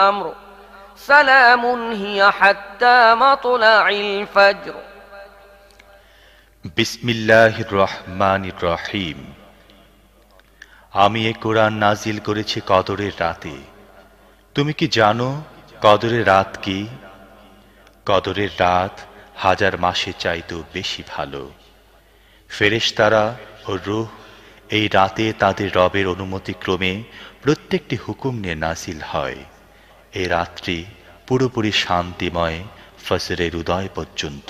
أمر سلام هي حتى مطلع الفجر বিসমিল্লাহ রহমান রহিম আমি এ কোরআন নাজিল করেছি কদরের রাতে তুমি কি জানো কদরের রাত কি কদরের রাত হাজার মাসে চাইতেও বেশি ভালো ফেরেশতারা ও রুহ এই রাতে তাদের রবের অনুমতিক্রমে প্রত্যেকটি হুকুম নিয়ে নাজিল হয় এই রাত্রি পুরোপুরি শান্তিময় ফসরের উদয় পর্যন্ত।